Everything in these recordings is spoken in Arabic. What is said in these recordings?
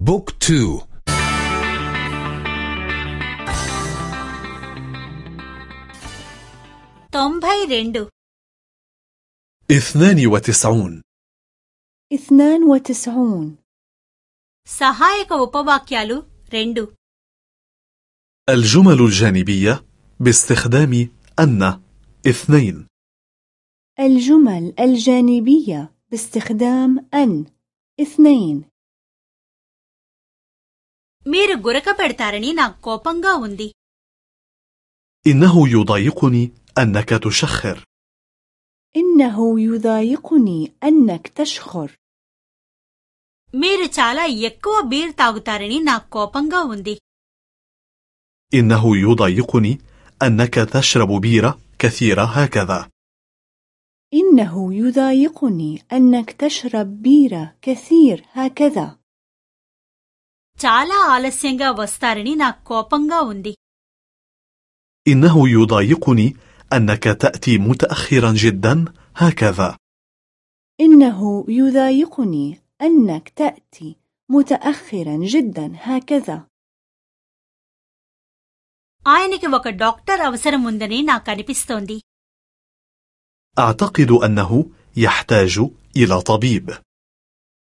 book two. తొంభై రెండు اثنان وتسعون. اثنان وتسعون. సహాయక ఉపవాక్యాలు రెండు الجمل الجانبية باستخدام أن. اثنين. الجمل الجانبية باستخدام أن. اثنين. మీరు గురక పెడతారని నాకు కోపంగా ఉంది إنه يضايقني أنك تشخر إنه يضايقني أنك تشخر మీరు చాలా ఎక్కువ బీర్ తాగుతారని నాకు కోపంగా ఉంది إنه يضايقني أنك تشرب بيرة كثيرة هكذا إنه يضايقني أنك تشرب بيرة كثير هكذا చాలా ఆలస్యంగా వస్తారని నాకు కోపంగా ఉంది إنه يضايقني أنك تأتي متأخرا جدا هكذا إنه يضايقني أنك تأتي متأخرا جدا هكذا ఆయనకి ఒక డాక్టర్ అవసరం ఉందని నాకు అనిపిస్తోంది أعتقد أنه يحتاج إلى طبيب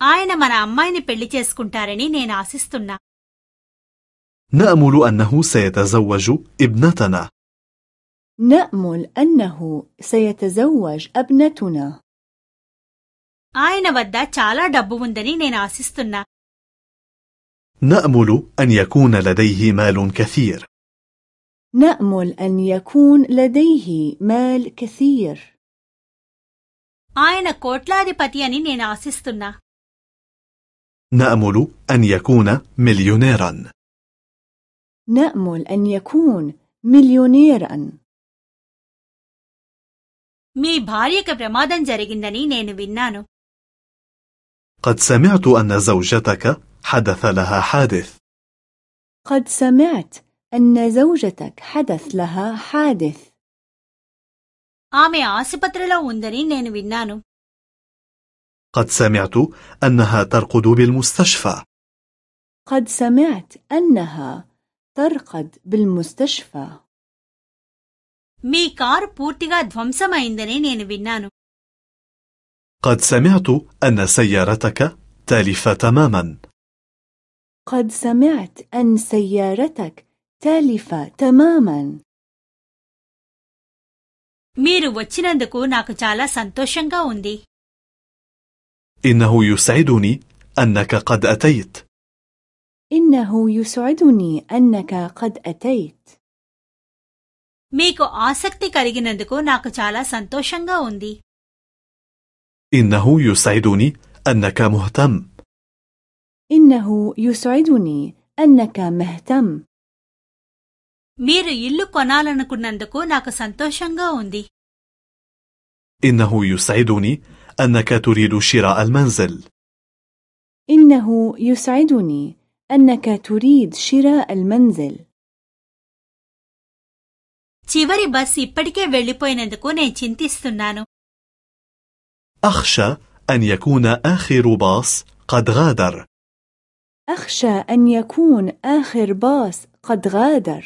ఆయన మన అమ్మాయిని పెళ్లి చేసుకుంటారని నేను ఆశిస్తున్నా نأمل أنه سيتزوج ابنتنا نأمل أنه سيتزوج ابنتنا ఆయన వద్ద చాలా డబ్బు ఉందని నేను ఆశిస్తున్నా نأمل أن يكون لديه مال كثير نأمل أن يكون لديه مال كثير ఆయన కోట్లాధిపతి అని నేను ఆశిస్తున్నా نأمل أن يكون مليونيرا نأمل أن يكون مليونيرا మీ భార్యకు ప్రమాదం జరిగిందని నేను విన్నాను قد سمعت أن زوجتك حدث لها حادث قد سمعت أن زوجتك حدث لها حادث ఆమె ఆసుపత్రిలో ఉందని నేను విన్నాను قد سمعت أنها ترقد بالمستشفى قد سمعت أنها ترقد بالمستشفى మీ కారు పూర్తిగా ధ్వంసమైందని నేను విన్నాను قد سمعت أن سيارتك تالفة تماما قد سمعت أن سيارتك تالفة تماما మీరు వచ్చినందుకు నాకు చాలా సంతోషంగా ఉంది إنه يسعدني أنك قد أتيت إنه يسعدني أنك قد أتيت మీకు ఆసక్తి కలిగినందుకు నాకు చాలా సంతోషంగా ఉంది إنه يسعدني أنك مهتم إنه يسعدني أنك مهتم మీరు ఇల్లు కొనాలనుకున్నందుకు నాకు సంతోషంగా ఉంది إنه يسعدني أنك تريد شراء المنزل إنه يسعدني أنك تريد شراء المنزل చివరి బస్ ఇప్పటికే వెళ్లిపోయినందుకు నేను చింతిస్తున్నాను أخشى أن يكون آخر باص قد غادر أخشى أن يكون آخر باص قد غادر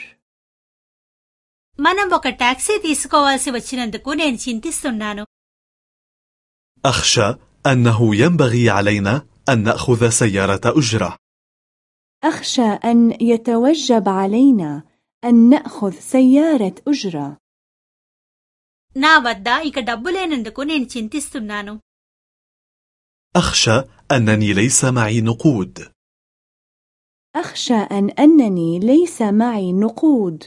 మనం ఒక టాక్సీ తీసుకోవాల్సి వచ్చినందుకు నేను చింతిస్తున్నాను أخشى أنه ينبغي علينا أن نأخذ سيارة أجرة أخشى أن يتوجب علينا أن نأخذ سيارة أجرة నా వద్ద ఇక డబ్బు లేనందుకు నేను చింతిస్తున్నాను أخشى أنني ليس معي نقود أخشى أن أنني ليس معي نقود